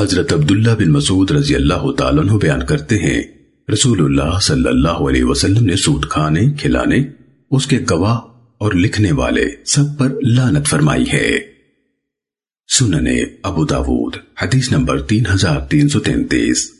حضرت عبداللہ بن مسعود رضی اللہ تعالیٰ عنہ بیان کرتے ہیں، رسول اللہ صلی اللہ علیہ وسلم نے سود کھانے، کھلانے، اس کے گواہ اور لکھنے والے سب پر لانت فرمائی ہے۔ سننے ابو داود، حدیث نمبر تین ہزار تین سو تینتیس۔